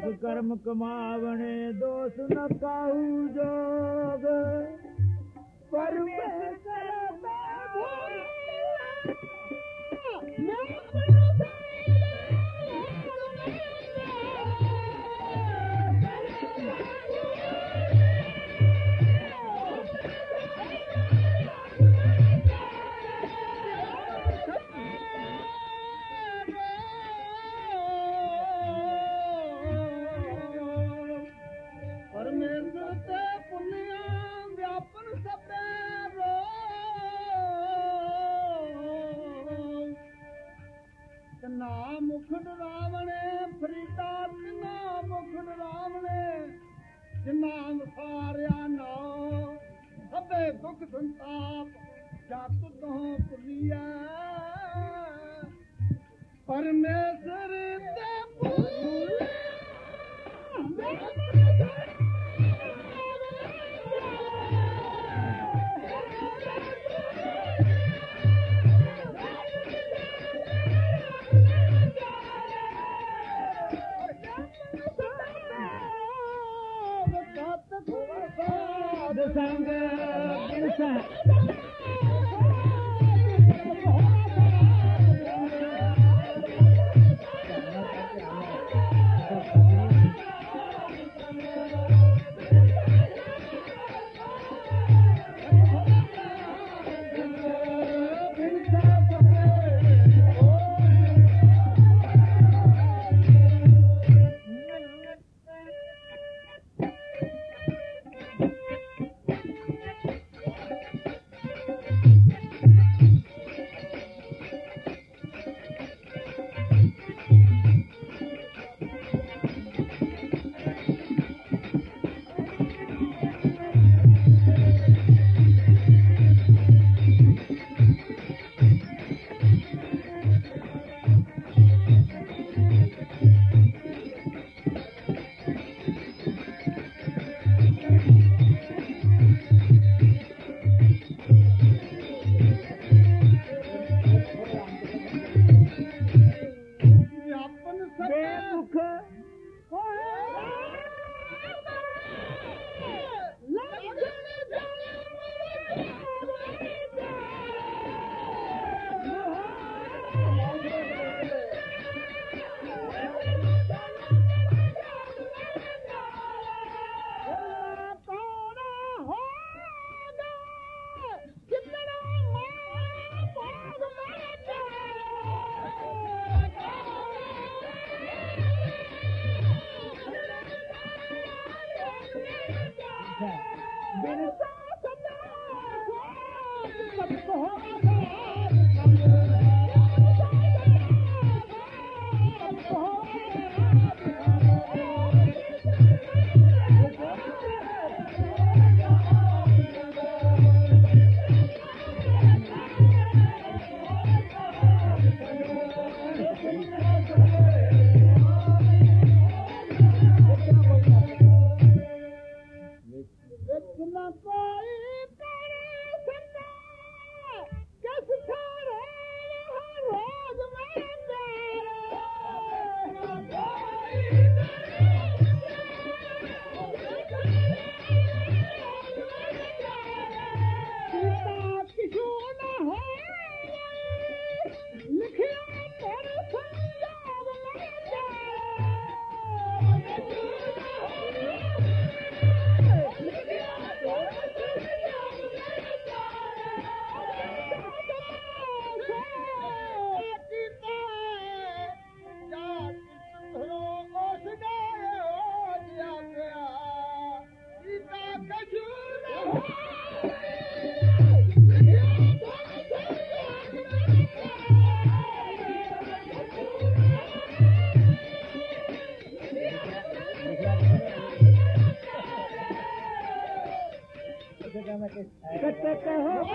कर्म कमावणे दोष न परमेश्वर दुख संताप जत तो पुनिया परमेश्वर ते पुनिया संग 一 Yeah. Oh,